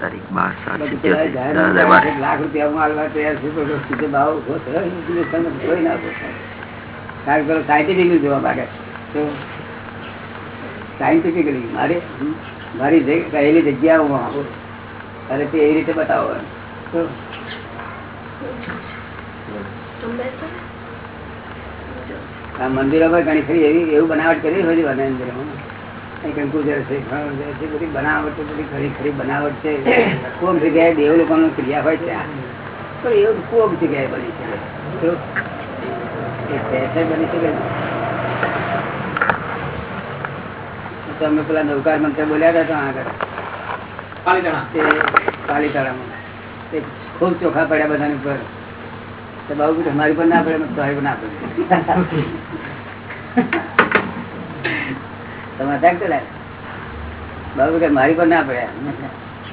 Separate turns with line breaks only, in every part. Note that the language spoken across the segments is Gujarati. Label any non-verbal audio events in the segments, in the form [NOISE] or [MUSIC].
તારીખ બાર સાત સિત્યોતેર.
લાખ રૂપિયા માલવા તૈયાર છે તો સીધો ભાવ ઊભો થયો કોઈ ના કારણ કે પેલો સાયન્ટિફિકલી જોવા માંગે તો સાયન્ટિફિકલી મારે મારી કહેલી જગ્યા હું જગ્યાઓમાં અને તે એ રીતે બતાવો તો આ મંદિરોમાં ઘણી ખરી એવી એવું બનાવટ કરી હોય મંદિરોમાં અહીં કંકુજર છે ફળ છે બધી બનાવટ બધી ખરી ખરી બનાવટ છે. કોક જગ્યાએ દેવ લોકોનો ક્રિયા હોય છે તો એવું કોક જગ્યાએ બની શકે. તો એ સહેજે બની શકે ને. પેલા નવકાર મંત્ર બોલ્યા હતા આગળ. પાલીતાણામાં. તે ખૂબ ચોખા પડ્યા બધાની ઉપર. તો બાબુ તમારી મારી પર ના પડે તમારી પર ના પડે. તમે મારી પર ના પડે.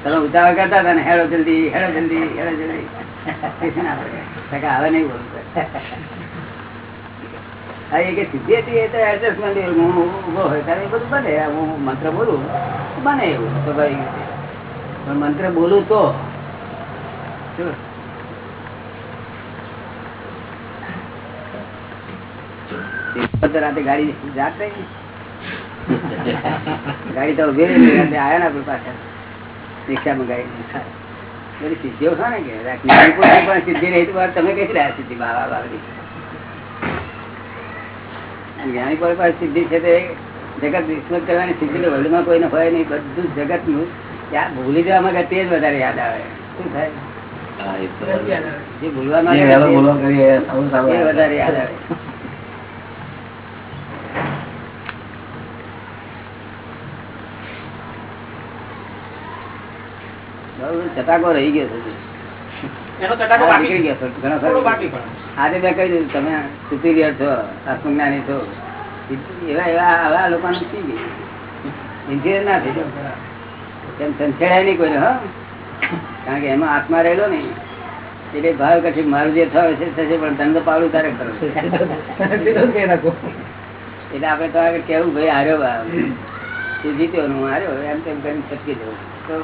તમે ઉતાવળ કરતા હતા ને, હેડો જલ્દી હેડો જલ્દી હેડો જલ્દી. મંત્ર બોલું બને એવું પણ મંત્ર બોલું તો શું? રાતે ગાડી જાત રહી ગાડી તો ઊભી રહી આયા ને આપણી પાસે રિક્ષા મંગાવી બધી સિદ્ધિઓ ખા ને કે પણ સિદ્ધિ રહી તો તમે કઈ રહ્યા સિદ્ધિ? બાબા બાબરી જ્ઞાની પુરુષ પાસે સિદ્ધિ છે તે જગત વિસ્મૃત કરવાની સિદ્ધિ તો વર્લ્ડમાં કોઈને હોય નહીં. બધું જગતનું યાદ ભૂલી જવા માંગે તે જ વધારે યાદ આવે. શું થાય. જે ભૂલવા માંગે વધારે યાદ આવે બરાબર, ચટાકો રહી ગયો છે
એનો ચટાકો
હા,
બાકી
નીકળી ગયો છે, ઘણો ખરો.
થોડો રહી ગયો
આજે મેં કહી દીધું તમે સુપિરિયર છો આત્મજ્ઞાની છો. એવા એવા આવા લોકો ગયું ના થઈ સંછેડાય નહીં કોઈને હા? કારણ કે એમાં આત્મા રહેલો ને એટલે ભાવ કઠી મારું જે થયું છે થશે પણ ધંધો પાડું તારે કરો એટલે આપડે તો આગળ કેવું ભાઈ હાર્યો તું જીત્યો હું હાર્યો એમ તેમ કરીને છટકી જવું. તો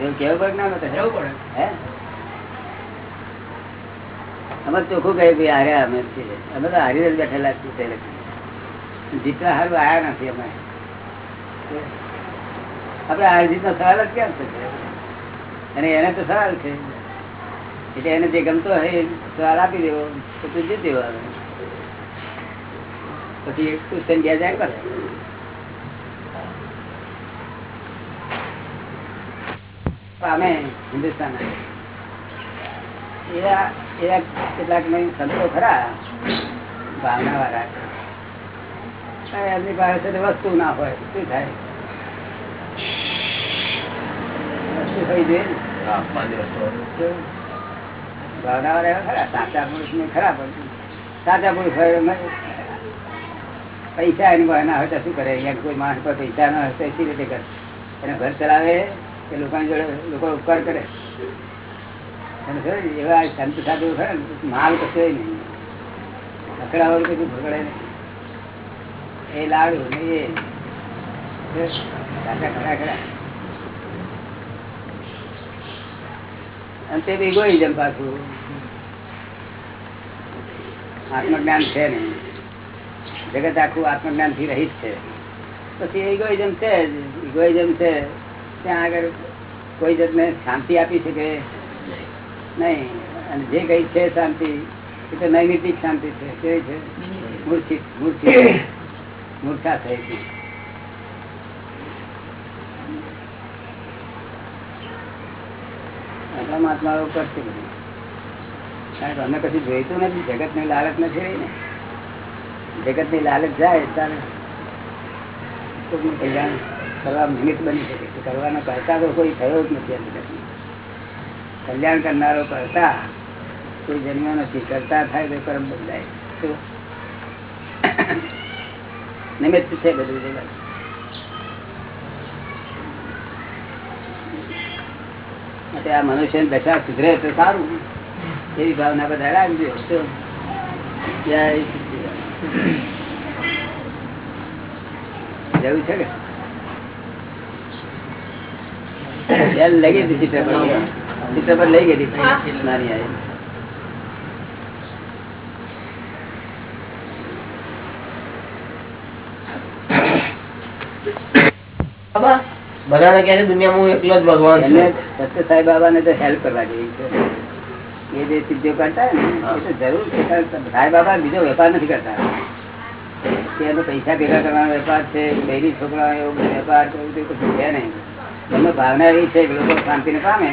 એવું કેવું પડે ના
પડે?
હે? અમે ચોખ્ખું કહ્યું ભાઈ હાર્યા અમે છીએ. અમે તો હારી જ બેઠેલા છીએ. જીતવા હારું આયા નથી અમે. આપડે હાર જીતનો સવાલ જ કેમ થશે અને એને તો સવાલ છે. એટલે એને જે ગમતો હોય સવાલ આપી દેવો તો તું જીતી દેવો પછી એક ક્વેશ્ચન ગયા જાય કરે પામે હિન્દુસ્તાન એવા એવા કેટલાક નહીં સંતો ખરા ભાવના વાળા. એમની પાસે વસ્તુ ના હોય શું થાય? વસ્તુ થઈ જોઈએ. ભાવના વાળા ખરા સાચા પુરુષ ને ખરા પણ. સાચા પુરુષ હોય પૈસા એની પાસે ના હોય તો શું કરે? અહીંયા કોઈ માણસ પર પૈસા ના હોય તો શી રીતે કરે? એને ઘર ચલાવે? કે લોકોની જોડે લોકો ઉપકાર કરે. એવા સંત સાધુ ખરા માલ કશો નહીં. અકડાવાળું કશું નહીં. એ લાડુ ને એ. ખરા ખરા. અને તે બી ઇગોઇઝમ પાછું. આત્મજ્ઞાન છે નહીં. જગત આખું આત્મજ્ઞાનથી રહિત છે. પછી ઇગોઇઝમ છે ઇગોઇઝમ છે ત્યાં આગળ કોઈ જાતને શાંતિ આપી શકે? નહીં. અને જે કઈ છે શાંતિ, એ તો નૈમિતિક શાંતિ છે. કેવી છે? મૂર્છિત મૂર્છિત મૂર્છા થઈ છે પરમાત્મા કરશે બધું. કારણ કે અમે કશું જોઈતું નથી. જગતની લાલચ નથી રહી ને. જગતની લાલચ જાય, ત્યારે કલ્યાણ કરવા નિમિત્ત બની શકે. કરવાનો કરતા તો કોઈ થયો જ નથી કલ્યાણ કરનારો કરતા કોઈ જન્મ નથી. કરતા થાય તો કર્મ બદલાય. નિમિત્ત છે બધું જગત. આ મનુષ્ય દશા સુધરે તો સારું. એવી ભાવના બધા રાખજો. જય જવું છે કે બેલ લઈ ગઈ હતી સીટર પર સીટર પર લઈ ગઈ હતી નાની આવી
બાબા બધાને કહે છે દુનિયામાં હું એકલો જ ભગવાન
એમને
છું
સત્ય સાંઈ બાબાને તો હેલ્પ કરવા જેવી છે એ જે સિદ્ધિઓ કરતા હોય ને એ તો જરૂર છે કારણ કે સાંઈ બાબા બીજો વેપાર નથી કરતા કે એનો પૈસા ભેગા કરવાનો વેપાર છે બૈરી છોકરા એવો બધો વેપાર કે એવું તેવું કશું છે નહીં એમને ભાવના એવી છે કે લોકો શાંતિને પામે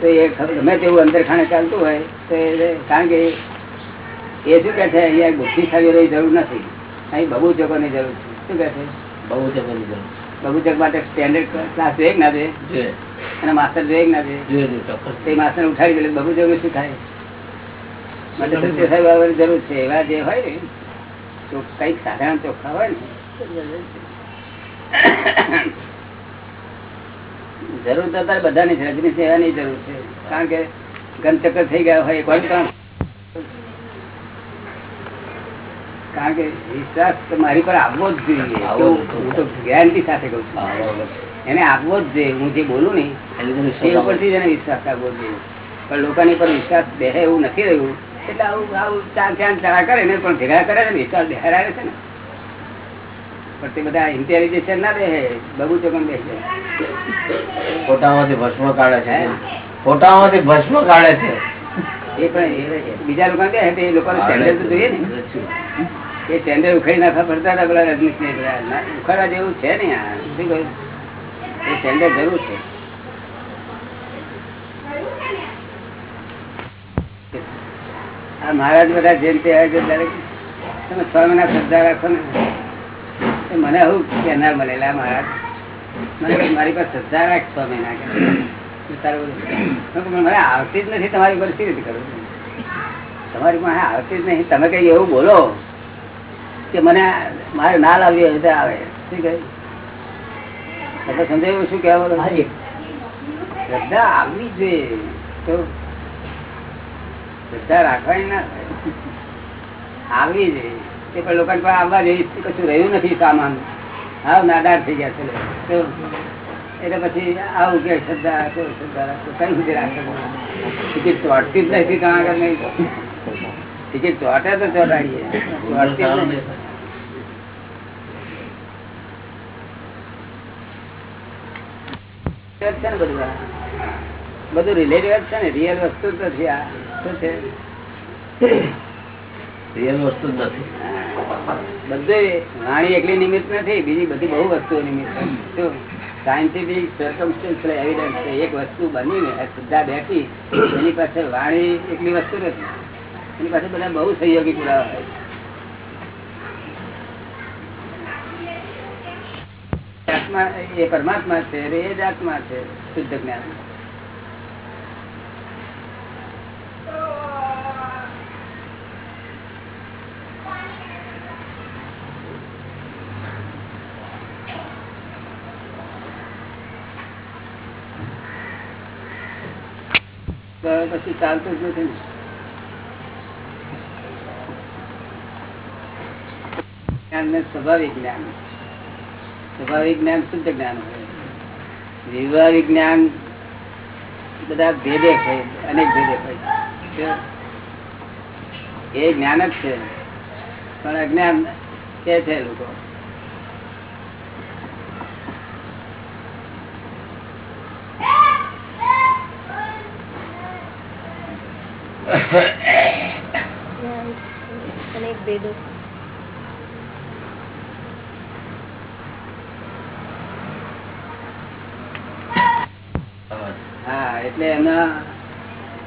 તો એ ગમે તેવું અંદર ખાણે ચાલતું હોય તો એ કારણ કે એ શું કે છે અહીંયા બુદ્ધિશાળીઓની જરૂર નથી. અહીં બબુચકોની જરૂર છે. શું કે છે?
બધી જરૂર.
બબુચક માટે સ્ટેન્ડર્ડ ક્લાસ જોઈએ ના જોઈએ. અને માસ્ટર જોઈએ ના જોઈએ. તે માસ્ટર ઉઠાવી દે બબુ જોયું શું થાય? માટે સત્ય સાહેબ જરૂર છે. એવા જે હોય ને તો કંઈક સાધારણ ચોખ્ખા હોય ને જરૂર તો અત્યારે બધાની છે રજની સેવાની જરૂર છે. કારણ કે ગનચક્કર થઈ ગયા હોય કોઈ પણ કારણ કે વિશ્વાસ મારી પર આવવો જ જોઈએ. હું તો ગેરંટી સાથે
કઉ
છું. એને આપવો જ જોઈએ. હું જે બોલું ને એ ઉપરથી જ એને વિશ્વાસ આપવો જોઈએ. પણ લોકોની પર વિશ્વાસ બેહે એવું નથી રહ્યું. એટલે આવું આવું ચાર ચાર ચારા કરે ને પણ ભેગા કરે ને વિશ્વાસ બેહારે છે ને. પણ તે બધા ઇન્ટેલિજન્સ ના બેહે બબુ ચોકન બેસે
ફોટામાંથી ભસ્મ કાઢે છે ફોટામાંથી ભસ્મ કાઢે છે.
એ પણ બીજા લોકો બેહે તે લોકોને સ્ટેન્ડર્ડ તો જોઈએ ને. એ સ્ટેન્ડર્ડ ઉખાડી નાખવા પડતા હતા પેલા રજનીશ ને ઉખાડવા જેવું છે ને આ શું કહ્યું? એ સ્ટેન્ડર્ડ જરૂર છે. આ મહારાજ બધા જેમ તે આવે છે તમે છ મહિના શ્રદ્ધા રાખો ને. મને આવું કહેનાર મળેલા મહારાજ. મારી પાસે શ્રદ્ધા રાખ છ મહિના કે. મને આવતી જ નથી તમારી પર સી રીતે કરું તમારી પાસે આવતી જ નહીં. તમે કઈ એવું બોલો કે મને મારે ના લાવી હોય તો આવે. શું કહે? તમે સમજાયું શું કહેવા શ્રદ્ધા આવવી જોઈએ. તો શ્રદ્ધા રાખવાની ના. આવવી જોઈએ. તે પણ લોકો આવવા જેવી કશું રહ્યું નથી સામાન હાવ નાદાર થઈ ગયા છે એટલે પછી આવું કે શ્રદ્ધા રાખો શ્રદ્ધા રાખો. કઈ સુધી રાખે ટિકિટ ચોટતી જ નથી ત્યાં આગળ નહીં ટિકિટ ચોટે તો ચોટાડીએ. ચોટતી જ છે બધું બધું રિલેટિવ છે ને? રિયલ વસ્તુ તો નથી આ. શું છે?
રિયલ વસ્તુ નથી.
બધે વાણી એકલી નિમિત્ત નથી, બીજી બધી બહુ વસ્તુઓ નિમિત્ત. સાયન્ટિફિક સર્કમસ્ટન્સ એવિડન્સ છે. એક વસ્તુ બનીને સીધા બેઠી, એની પાસે વાણી એકલી વસ્તુ નથી. એની પાસે બધા બહુ સહયોગી પુરાવા હોય આત્મા એ પરમાત્મા છે, એ જ આત્મા છે, શુદ્ધ જ્ઞાન. તો પછી ચાલતું જ નથી જ્ઞાન ને સ્વાભાવિક જ્ઞાન. સ્વાભાવિક જ્ઞાન શુદ્ધ જ્ઞાન હોય. વ્યવહારિક જ્ઞાન બધા ભેદે હોય, અનેક ભેદે હોય. એ જ્ઞાન જ છે. પણ અજ્ઞાન કે છે લોકો?
ભેદો
હા, એટલે એમના,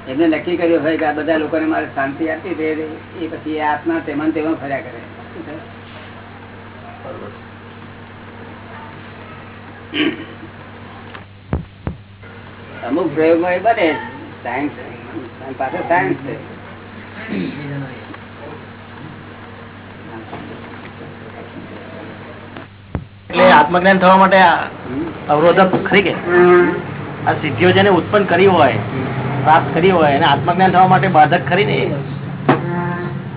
એમને નક્કી કર્યું હોય કે આ બધા લોકોને મારે શાંતિ આપી દે, એ પછી એ આત્મા તેમાં તેમાં ફર્યા કરે. અમુક પ્રયોગમાં એ બને સાયન્સ પાછળ સાયન્સ છે.
એટલે આત્મજ્ઞાન થવા માટે અવરોધક ખરી કે આ સિદ્ધિઓ જેને ઉત્પન્ન કરી હોય પ્રાપ્ત કરી હોય અને આત્મજ્ઞાન થવા માટે બાધક ખરી ને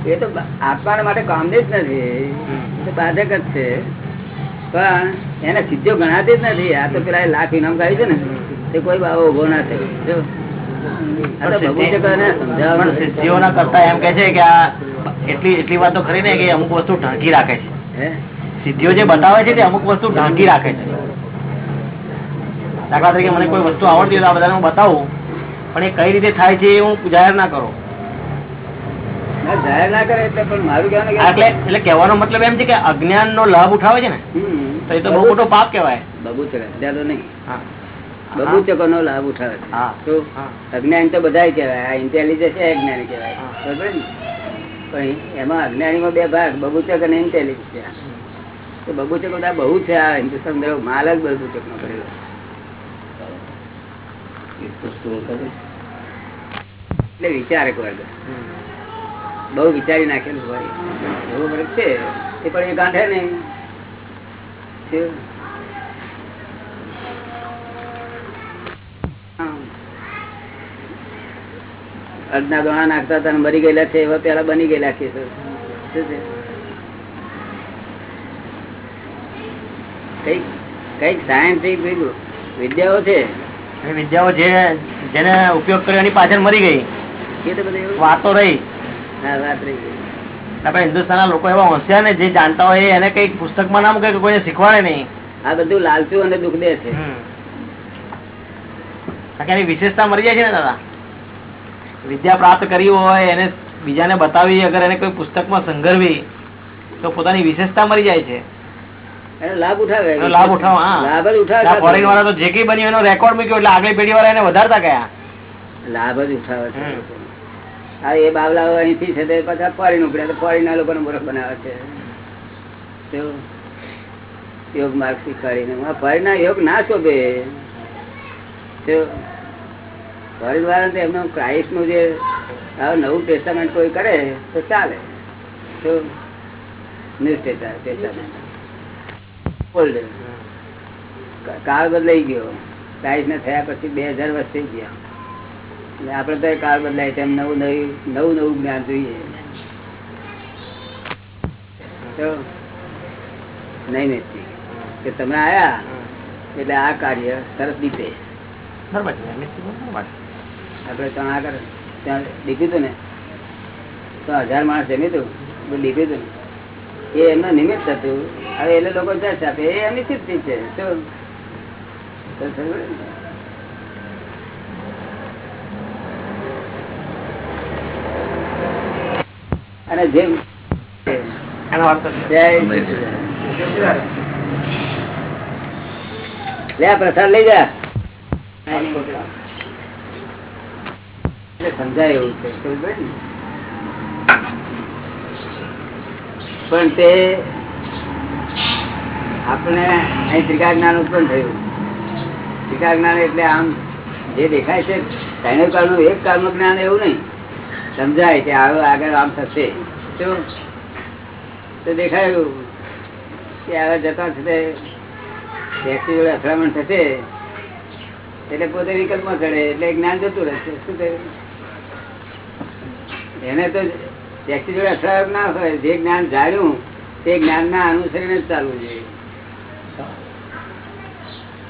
એ?
તો આત્માના માટે કામની જ નથી બાધક જ છે પણ એને સિદ્ધિઓ ગણાતી જ નથી આ તો પેલા લાખ ઇનામ કાઢી છે ને તે કોઈ બાબો ઊભો ના થયો.
સિદ્ધિઓ સિદ્ધિઓના કરતા એમ કે છે કે આ એટલી એટલી વાત તો ખરી ને કે અમુક વસ્તુ ઢાંકી રાખે છે
હે?
સિદ્ધિઓ જે બતાવે છે તે અમુક વસ્તુ ઢાંકી રાખે છે દાખલા તરીકે મને કોઈ વસ્તુ આવડતી હોય તો આ બધાને હું બતાવું પણ એ કઈ રીતે થાય છે એ હું જાહેર ના કરો
જાહેર ના કરે એટલે પણ મારું કહેવાનું
એટલે એટલે કહેવાનો મતલબ એમ છે કે અજ્ઞાન નો લાભ ઉઠાવે છે ને તો એ તો બહુ મોટો પાપ કહેવાય
નહીં નો લાભ ઉઠાવે છે.
હા.
તો
હા.
અજ્ઞાન તો બધા કહેવાય આ ઇન્ટેલિજન્સ એ અજ્ઞાની કહેવાય
હા.
બરોબર ને? પણ એમાં અજ્ઞાનીમાં બે ભાગ બબુચક અને ઇન્ટેલિજન્સ તો બબૂચકો બધા બહુ છે આ હિન્દુસ્તાન માલ જ બગુચક નો કરેલો એટલે વિચારક વર્ગ બહુ વિચારી નાખેલું હોય એવો વર્ગ છે. એ પણ એ ગાંઠે નહીં. અડધા દોણા નાખતા હતા મરી ગયેલા છે એવા પેલા બની ગયેલા છે શું છે? કંઈક કંઈક સાયન્ટિફિક વિદ્યાઓ છે?
વિદ્યાઓ જેને ઉપયોગ કર્યો એની પાછળ મરી ગઈ. વાતો રહી.
વાત રહી
આપણે હિન્દુસ્તાનના લોકો એવા હોશિયાર ને જે જાણતા હોય એને કઈ પુસ્તકમાં ના મૂકે કે કોઈને શીખવાડે નહીં.
આ બધું લાલચું અને દુઃખ દે છે.
એની વિશેષતા મરી જાય છે ને દાદા? વિદ્યા પ્રાપ્ત કરી હોય એને બીજાને બતાવી અગર એને કોઈ પુસ્તકમાં સંઘરવી તો પોતાની વિશેષતા મરી જાય છે.
લાભ ઉઠાવે.
લાભ ઉઠાવો
લાભ જ ઉઠાવે.
ફોરેન વાળા તો જે કઈ બન્યું એનો રેકોર્ડ મૂક્યો એટલે આગલી પેઢી વાળા એને વધારતા ગયા.
લાભ જ ઉઠાવે છે. હા એ બાવલાઓ અહીંથી છે તે પાછા ફોરીન ઉપડ્યા તો ફોરીન ના લોકોને મૂર્ખ બનાવે છે. યોગ માર્ગ શીખવાડીને. ફોરીન ના યોગ ના શોભે. ફોરીન વાળા તો એમનું ક્રાઇસ્ટનું જે નવું ટેસ્ટામેન્ટ કોઈ કરે તો ચાલે. તો ન્યૂ ટેસ્ટામેન્ટ કાળ બદલાઈ ગયો. ક્રાઇસ્ટ ને થયા પછી બે હજાર વર્ષ થઈ ગયા. એટલે આપડે તો કાળ બદલાય તેમ નવું નવું નવું નવું જ્ઞાન જોઈએ. નહીં નથી. કે તમે આયા? એટલે આ કાર્ય સરસ દીપે. આપડે ત્યાં આગળ ત્યાં દીપ્યું હતું ને? તો હજાર માણસ જમ્યું હતું દીપ્યું હતું ને? એ એમનું નિમિત્ત હતું હવે એટલે લોકો દસ આપે એ એમની સિદ્ધિ છે શું? અને જેમ
એનો અર્થ છે.
જય સચિદાનંદ. લે આ પ્રસાદ લઈ જા એટલે સમજાય એવું છે સમજ પડી ને? પણ તે આપણે અહીં ત્રિકા જ્ઞાન ઉત્પન્ન થયું. ત્રિકા જ્ઞાન એટલે આમ જે દેખાય છે, ત્રણેય કાળનું એક કાળનું જ્ઞાન એવું નહીં. સમજાય કે આવે આગળ આમ થશે. શું? તો દેખાયું કે આગળ જતા થશે વ્યક્તિ જોડે અથડામણ થશે, એટલે પોતે વિકલ્પમાં ચડે, એટલે જ્ઞાન જતું રહેશે. શું થયું એને તો વ્યક્તિ જોડે અથડામણ ના હોય જે જ્ઞાન જાણ્યું, તે જ્ઞાન ના અનુસરીને જ ચાલવું જોઈએ.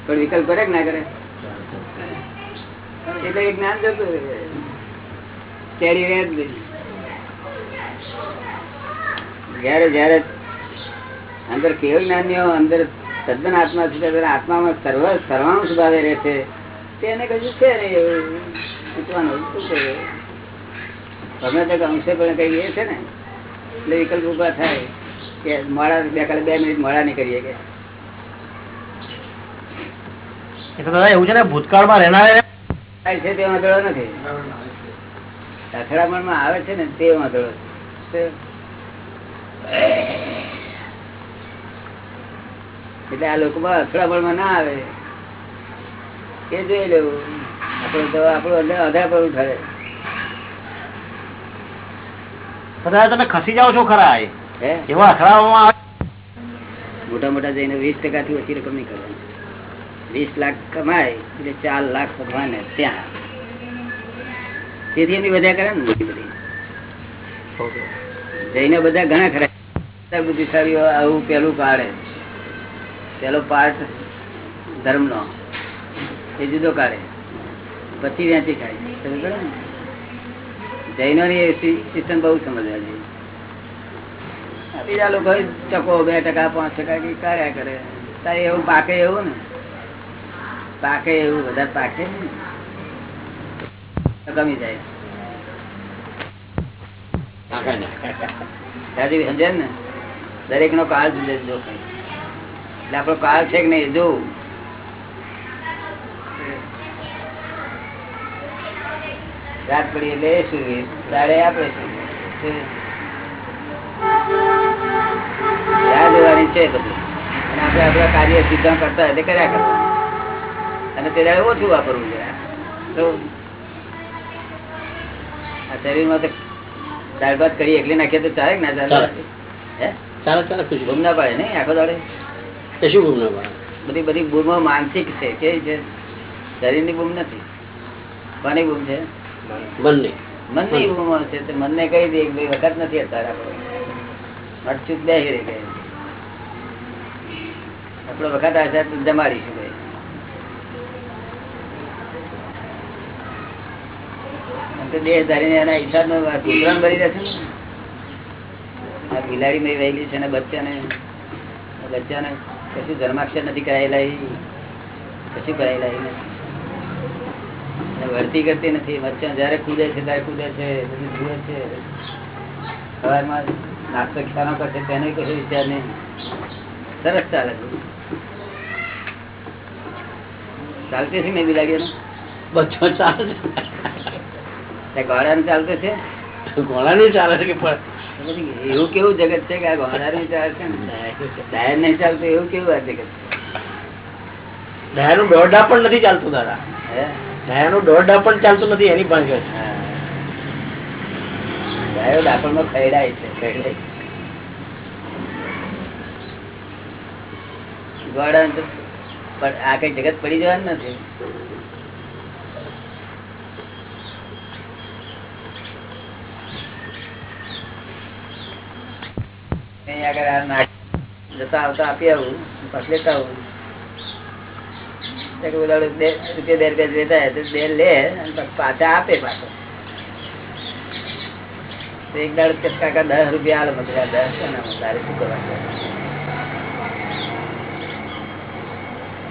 પણ વિકલ્પ કરે ના કરે? એટલે એ જ્ઞાન જતું કેરી રહે જયારે જયારે અંદર કેવળ જ્ઞાનીઓ અંદર તદ્દન આત્મા છે આત્મામાં સર્વ સર્વાંશ સુધારે રહે છે તેને કશું છે ને એવું. શું કરે તમે તો અંશે પણ કઈ એ છે ને. એટલે વિકલ્પ ઊભા થાય કે મોડા બે કાલે બે મિનિટ મોડા નહીં કરીએ કે.
દાદા એવું છે ને ભૂતકાળમાં રહેનાર
છે તે વાંધો નથી. અથડામણમાં આવે છે ને તે વાંધો એટલે આ લોકોમાં અથડામણમાં ના આવે. એ જોઈ લેવું. આપણું તો આપણું અંદર અધાર પર ઉઠાડે
દાદા તમે ખસી જાઓ છો ખરા એવા અથડાવવામાં આવે.
મોટા મોટા જઈને વીસ ટકા થી ઓછી રકમ નહીં કરવાની. વીસ લાખ કમાય એટલે ચાર લાખ ભગવાન ત્યાં. તેથી એમની બધા કરે ને બધી. જઈને બધા ઘણા ખરા બુદ્ધિશાળીઓ આવું પેલું કાઢે પેલો પાર્ટ ધર્મ નો એ જુદો કાઢે. પછી વેચી ખાય. સમજની સિસ્ટમ બહુ સમજવા જોઈએ બીજા લોકો ટકો બે ટકા પાંચ ટકા કઈ કર્યા કરે. તારે એવું પાકે એવું ને? પાકે એવું બધા પાકે ગમી જાય. દાદી સમજે ને? દરેક નો કાળ જુદો. એટલે આપણો કાળ છે કે નહીં જોવું રાત પડી એટલે એ દાડે આપણે સુઈએ. શું? રાહ છે બધું. અને આપણે આપણા કાર્ય સીધા કરતા હોય કર્યા કરવાનું અને તે દાડે ઓછું વાપરવું જોઈએ તો આ શરીરમાં તો દાળ ભાત કરી એકલી નાખીએ તો ચાલે ના ચાલે. હે?
ચાલો ચાલો ખુશ.
ગુમ ના પાડે નહીં આખો દાડે?
કશું ગુમ ના પડે.
બધી બધી બૂમો માનસિક છે કે શરીરની બૂમ નથી? કોની બૂમ છે? મનની બૂમો છે તે મનને કહી દે કે ભાઈ વખત નથી અત્યારે આપણો. આપણો વખત આવશે તો જમાડીશું ભાઈ. દેહ ધારીને એના હિસાબનો કૂતરાને ભરી રહેશે ને. આ બિલાડી મેં વહેલી છે ને બચ્ચાને બચ્ચાને કશું ધર્માક્ષર નથી કરાયેલા. કશું કરાયેલા નથી. વળતી કરતી નથી. વચ્ચે જયારે કૂદે છે ત્યારે કૂદે છે બધું જુએ છે. સવારમાં નાસ્તો ખ્યાનો કરશે તેને કશું વિચાર નહીં. સરસ ચાલે છે. ચાલતી છે મેં બિલાડીઓને
બચ્ચો ચાલે
છે. ઘોડાનું ચાલતું છે?
ઘોડા નું ચાલે છે કે
એવું કેવું જગત છે કે આ ઘોડાનું ચાલે છે ડાયર નહીં ચાલતું એવું કેવું આ જગત છે?
દયાનું દોરડા પણ નથી ચાલતું દાદા.
હે?
દયાનું દોરડા પણ ચાલતું નથી, એની
પણ. ગાયો ડાપણમાં ખરડાય છે ખરડાય પણ આ કઈ જગત પડી જવાનું નથી. જતા આવતા આપી આવું પછી લેતા આવું. લે એક દાડો કે દસ રૂપિયા આલે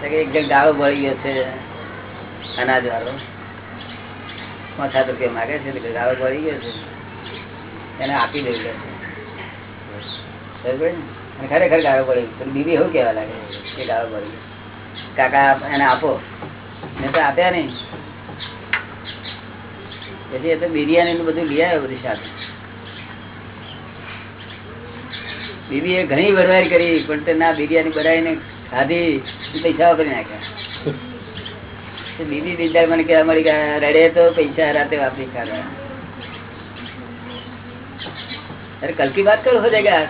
જણ ગાળો ભળી ગયો છે અનાજ વાળો પાંચ સાત રૂપિયા માગે છે ગાળો ભળી ગયો છે. એને આપી દઈ કે છે ખરેખર ગાળો પડી બીબી એવું કેવા લાગે કે ગાળો પડી કાકા, એને આપો. મેં તો આપ્યા નહીં. પછી એ તો બિરયાની બધું લઈ આવ્યો બધી સાથે. બીબી એ ઘણી વરવારી કરી, પણ તે ના બિરયાની બનાવીને ખાધી પૈસા વાપરી નાખ્યા. તો બીબી બિરદાર મને કે, રડે તો પૈસા રાતે વાપરી કાઢવા અરે કલ કી બાત કરો હો જાયગા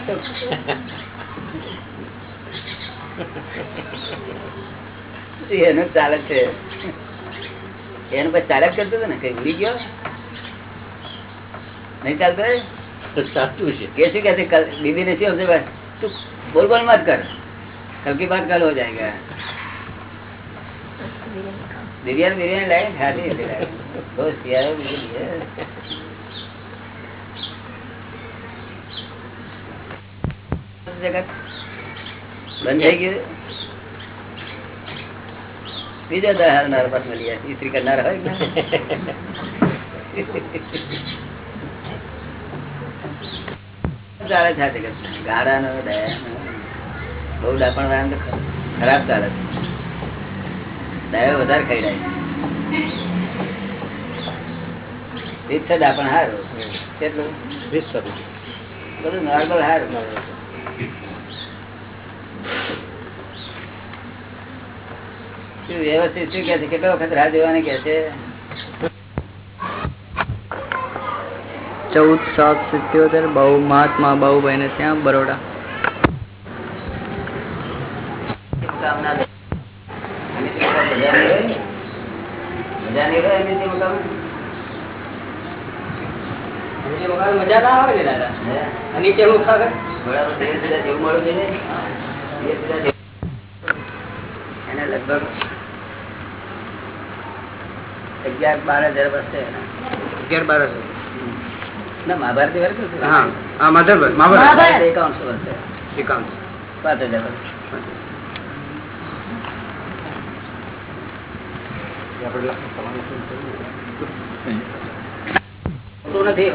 આજ તો એનું ચાલે છે એનું પછી ચાલ્યા જ કરતું હતું ને કઈ ઉડી ગયો નહીં ચાલતો હોય?
ચાલતું છે
કે શું कहते कल बीबी ने શું સમજે તું બોલ બોલ मत कर कल की बात कल हो जाएगा बिरयानी बिरयानी लाए खाली दोस्त यार मुझे दिया। જગત બંધ થઈ ગયું બીજો દહાર નાર પાસ મળી જાય. ઇસ્ત્રી કરનાર હોય. ચાલે છે જગત ગાળાનો દયાનો બહુ ડાપણ વાળા તો ખરાબ ચાલે છે. દયા વધારે ખવડાય રીત છે ડાપણ હારું. કેટલું?
વીસ.
બધું નોર્મલ હારું. વ્યવસ્થિત શું કે છે? કેટલો વખત રાહ જોવાની કે છે?
ચૌદ સાત સિત્યોતેર બહુ મહાત્મા બાહુભાઈ ને ત્યાં બરોડા?
મજા ના આવે ને દાદા. નીચે હું ખાવે
બરાબર જેવું મળવું જોઈએ ને? એને લગભગ અગિયાર બાર હજાર વર્ષે
અગિયાર બાર હશે.
ના મહાભારત વર્ષ
મહાભારત
એકાવનસો વર્ષ છે
એકાવન
પાંચ હજાર ખોટું નથી.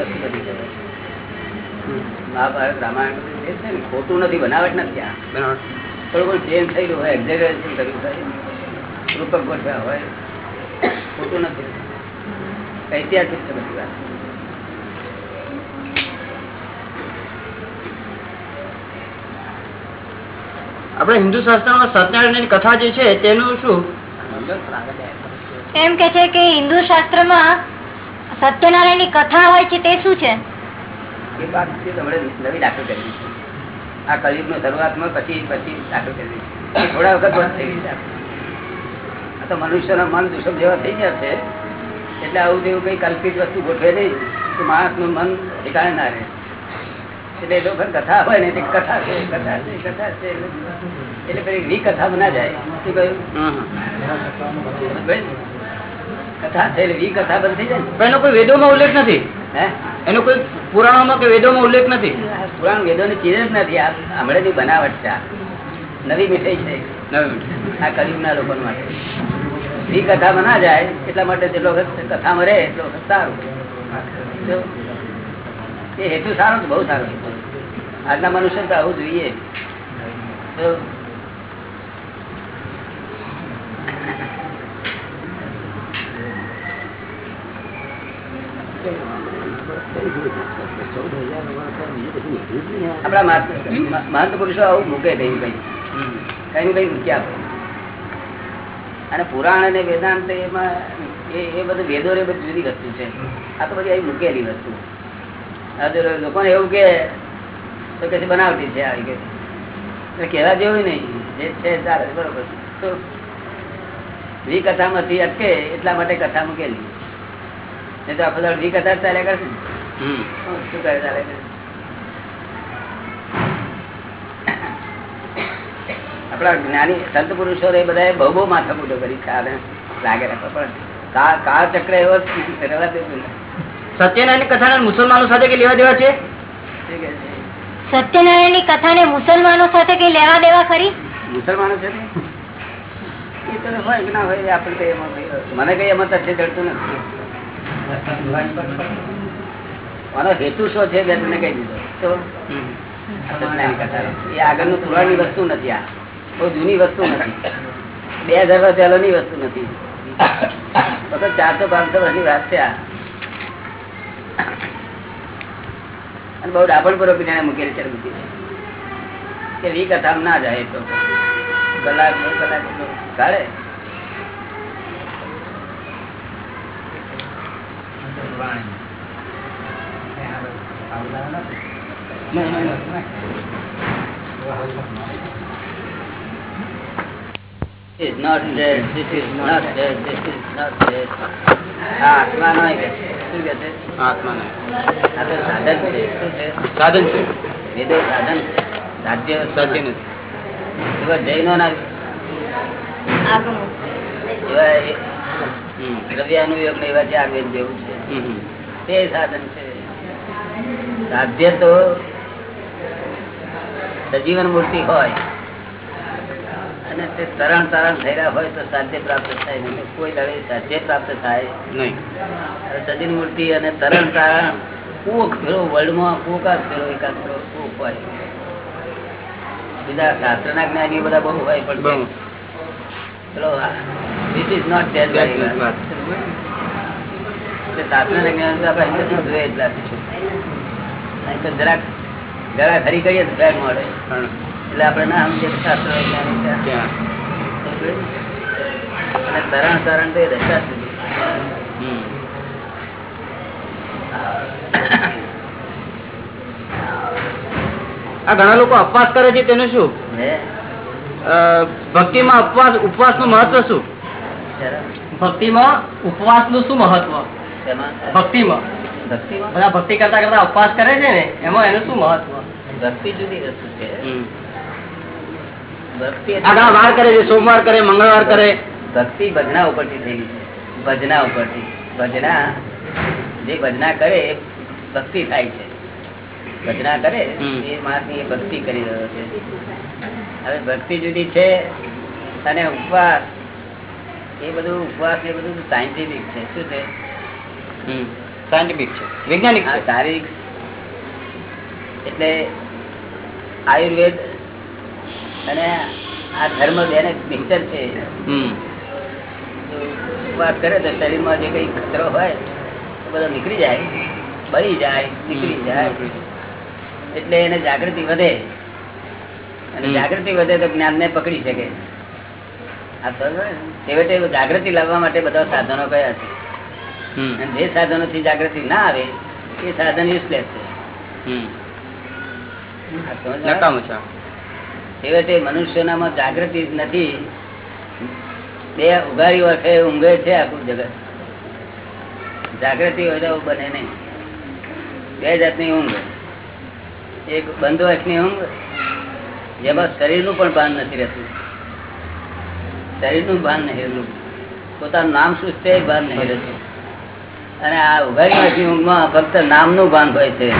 મહાભારત રામાયણ ખોટું નથી બનાવટ નથી
ત્યાં.
થોડું પણ ચેન્જ થયેલું હોય એક્ઝેગરેશન કર્યું હોય રૂપક ગોઠવ્યા હોય ખોટું નથી. ઐતિહાસિક છે બધી વાત.
આપણે હિન્દુ શાસ્ત્રમાં સત્યનારાયણની કથા જે છે તેનું શું?
એમ કે છે કે હિન્દુ શાસ્ત્રમાં સત્યનારાયણની કથા હોય છે તે શું છે?
એ વાત છે તમારે નવી દાખલ કરવી છે. આ કલયુગ નો શરૂઆતમાં પછી પછી દાખલ કરવી થોડા વખત થઈ તો મનુષ્યના મન દુષમ જેવા થઈ ગયા છે. એટલે આવું જેવું કઈ કલ્પિત વસ્તુ ગોઠવે નહીં તો માણસનું મન ઠેકાણે ના રહે. એટલે લોકો કથા હોય ને કથા છે કથા છે કથા છે. એટલે પેલી વી કથા ના જાય. શું કહ્યું? કથા છે એટલે વી કથા બંધ થઈ જાય
એનો કોઈ વેદોમાં ઉલ્લેખ નથી.
હે?
એનો કોઈ પુરાણોમાં કે વેદોમાં ઉલ્લેખ નથી?
પુરાણ વેદો ની ચીજ જ નથી. આ હમણાં બનાવટ છે નવી મીઠાઈ છે. આ કલયુગના લોકો માટે. ઈ કથામાં ના જાય, એટલા માટે જેટલો કથામાં રહે, એટલો સારું. એ હેતુ સારો બહુ સારો આજના મનુષ્ય તો આવું જોઈએ. મહાત્મા- મહંત પુરુષો આવું મૂકે કઈ કઈ. કઈ કઈ મૂકી આપે. અને પુરાણ અને વેદાંત એમાં એ એ બધું વેદો એ બધી જુદી વસ્તુ છે. આ તો બધી અહીં મૂકેલી વસ્તુ. લોકોને એવું કે તો કે છે બનાવટી છે આવી કે. કહેવા જેવું નહીં. જે છે ચાલે બરોબર. તો વી કથામાંથી અટકે એટલા માટે કથા મૂકેલી. નહીં તો આ બધા વી કથા ચાલ્યા કરશે. શું કરે ચાલે આપણા જ્ઞાની સંત પુરુષો એ બધા બહુ બહુ માથાકૂટો કરી કાળ લાગે પણ કાળ ચક્ર એવો જ રહેવા દેતું નથી.
સત્યનારાયણની મુસલમાનો સાથે કે લેવા દેવા છે?
સત્યનારાયણની કથા ને મુસલમાનો સાથે કઈ લેવા દેવા ખરી?
મુસલમાનો છે મને કઈ એમાં તથ્ય જડતું નથી. હેતુ શું છે? મેં તમને કહી દીધો. તો કથા એ આગળનું પુરાણની વસ્તુ નથી આ. બહુ જૂની વસ્તુ નથી. બે હજાર વર્ષ પહેલાની વસ્તુ નથી. ફક્ત ચારસો પાંચસો વર્ષની વાત છે અને બહુ ડાબણ પૂર્વક જેને મૂકેલી છે મૂકી છે. કે વી કથા ના જાય તો કલાક બે કલાક કાઢે is not dead, this is not dead, this is not dead. આત્મા નો શું કે છે?
આત્માને
આ સાધન છે. શું છે?
સાધન છે.
વેદો સાધન છે. સાધ્ય
સાધ્ય
નથી.
નથી.
એવા જૈનો ના
આગનું
એવા એ-
હમ.
દ્રવ્યાનુયોગ ને એવા ચાર વેદ જેવું છે. તે સાધન છે. સાધ્ય તો સજીવન મૂર્તિ હોય. અને તે તરણ તરણ થયેલા હોય તો સાધ્ય પ્રાપ્ત થાય નહીં. કોઈ દળે સાધ્ય પ્રાપ્ત થાય
નહીં.
સજીન મૂર્તિ અને તરણ તારણ કુક ફેરો વર્લ્ડમાં કુકા ફેરો એકાદ ફેરો કુક હોય. બીજા શાસ્ત્રના જ્ઞાની બધા બહુ હોય પણ ચલો ધીસ ઇઝ નોટ
not.
શાસ્ત્રના જ્ઞાન તો આપણે અહીંયાથી જોઈએ એટલા. જરાક જરા ખરી કરીએ તો ફેર મળે.
પણ
એટલે આપણે ના શાસ્ત્ર અને તરણ તરણ તો એ દશા સુધી
આ ઘણા લોકો અપવાસ કરે છે તેનું શું? ભક્તિમાં ઉપવાસ ઉપવાસનું મહત્વ શું?
ભક્તિમાં ઉપવાસનું શું મહત્વ?
તેમાં
ભક્તિમાં.
ભક્તિમાં?
બધા ભક્તિ કરતા કરતા અપવાસ કરે છે ને એમાં એનું શું મહત્વ?
ભક્તિ જુદી વસ્તુ છે. ભક્તિ
વાર કરે છે સોમવાર કરે મંગળવાર કરે.
ભક્તિ બગના ઉપરથી થયેલી છે. ભજના ઉપરથી. ભજના જે ભજના કરે ભક્તિ થાય છે. ભજના કરે એ માણસ એ ભક્તિ કરી રહ્યો છે. હવે ભક્તિ જુદી છે અને ઉપવાસ એ બધું ઉપવાસ એ બધું સાયન્ટિફિક છે. શું છે?
સાયન્ટિફિક છે. વૈજ્ઞાનિક
શારીરિક. એટલે આયુર્વેદ અને આ ધર્મ બેને મિક્સર છે. વાત કરે તો શરીરમાં જે કઈ ખતરો હોય તો બધો નીકળી જાય. બળી જાય નીકળી જાય. એટલે એને જાગૃતિ વધે. અને જાગૃતિ વધે તો જ્ઞાનને પકડી શકે. આ છેવટે જાગૃતિ લાવવા માટે બધા સાધનો કયા છે. અને જે સાધનોથી જાગૃતિ ના આવે એ સાધન યુઝલેસ છે?
નકામું છે.
છેવટે મનુષ્યનામાં જાગૃતિ નથી. બે ઉઘાડી વર્ષે ઊંઘે છે આખું જગત. જાગૃતિ હોય તો બને નહીં. બે જાતની ઊંઘ. એક બંધ વર્ષની ઊંઘ, જેમાં શરીરનું પણ ભાન નથી રહેતું. શરીરનું ભાન નહીં રહેતું. પોતાનું નામ શું છે ભાન નહીં રહેતું. અને આ ઉઘાડી વર્ષની ઊંઘમાં ફક્ત નામનું ભાન હોય છે.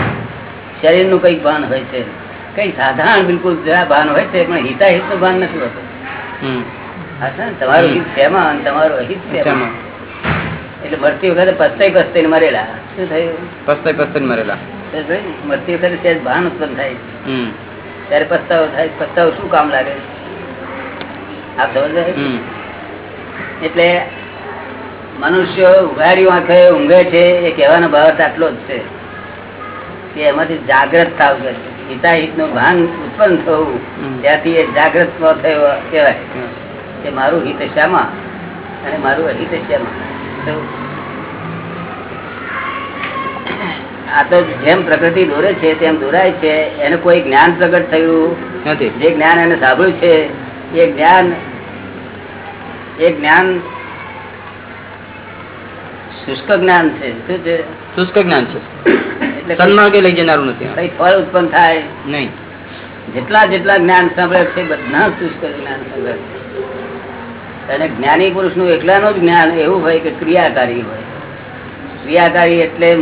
શરીરનું કંઈક ભાન હોય છે. કઈ સાધારણ બિલકુલ જરા ભાન હોય છે પણ હિતાહિતનું ભાન નથી હોતું. છે ને, તમારું હિત શેમાં અને તમારું અહિત શેમાં? એટલે મરતી વખતે પસ્તાઈ પસ્તાઈ મરેલા. શું થયું?
પસ્તાઈ પસ્તાઈ મરેલા.
મરતી વખતે સહેજ ભાન ઉત્પન્ન થાય. ત્યારે પસ્તાવો થાય. પસ્તાવો શું કામ લાગે? આપ સમજ
હમ.
એટલે મનુષ્ય ઉઘાડી આંખે ઊંઘે છે એ કહેવાનો ભાવ આટલો જ છે. કે એમાંથી જાગ્રત થાવ કે હિતાહિતનું ભાન ઉત્પન્ન થવું ત્યાંથી એ જાગ્રત ન થયો કહેવાય. કે મારું હિત શામાં? અને મારું અહિત શામાં? આ તો જેમ પ્રકૃતિ દોરે છે તેમ દોરાય છે. એને કોઈ જ્ઞાન પ્રગટ થયું
નથી.
જે જ્ઞાન એને સાંભળ્યું છે એ જ્ઞાન એ જ્ઞાન શુષ્ક જ્ઞાન છે. શું છે?
શુષ્ક જ્ઞાન છે. સન્માર્ગે લઈ જનારું નથી
ફળ ઉત્પન્ન થાય?
નહીં.
જેટલા જેટલા જ્ઞાન સાંભળે છે બધા જ્ઞાન સાંભળે અને જ્ઞાની પુરુષનું એકલાનું જ જ્ઞાન એવું હોય કે ક્રિયાકારી હોય. ક્રિયાકારી એટલે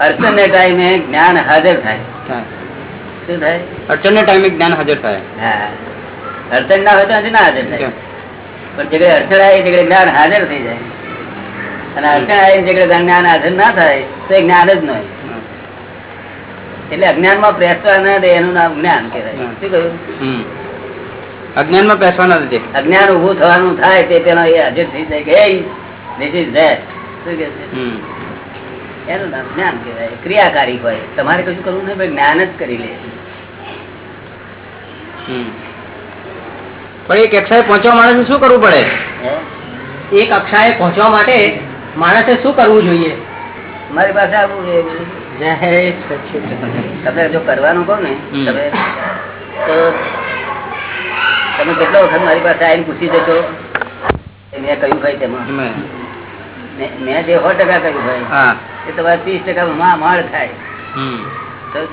અડચણને ટાઈમે જ્ઞાન હાજર થાય. શું થાય?
અડચણના ટાઈમે જ્ઞાન હાજર થાય.
હા. અડચણ ના હોય તો ના હાજર થાય. પણ જે અડચણ આવે તે જ્ઞાન હાજર થઈ જાય. અને અડચણ આવે જે જ્ઞાન હાજર ના થાય તો એ જ્ઞાન જ ન હોય. એટલે અજ્ઞાનમાં બેસવા ના દે એનું નામ જ્ઞાન કહેવાય. શું કહ્યું?
અજ્ઞાનમાં બેસવા ના દે.
અજ્ઞાન ઉભું થવાનું થાય તે પેલો એ હાજર થઈ જાય કે "Hey, this is શું
કે
એનું નામ જ્ઞાન કહેવાય. ક્રિયાકારી હોય. તમારે કશું કરવું નહીં જ્ઞાન જ કરી લે.
પણ એક કક્ષાએ પહોંચવા માણસે શું કરવું પડે?
એક કક્ષાએ પહોંચવા માટે માણસે શું કરવું જોઈએ?
મારી પાસે આવું તમે જો કરવાનું કહો ને તમે તો તમે કેટલો વખત મારી પાસે આવીને પૂછી જશો? મેં કહ્યું ભાઈ તેમાં. મેં- જે સો ટકા કહ્યું ભાઈ એ તમારે ત્રીસ ટકા માળ થાય થયું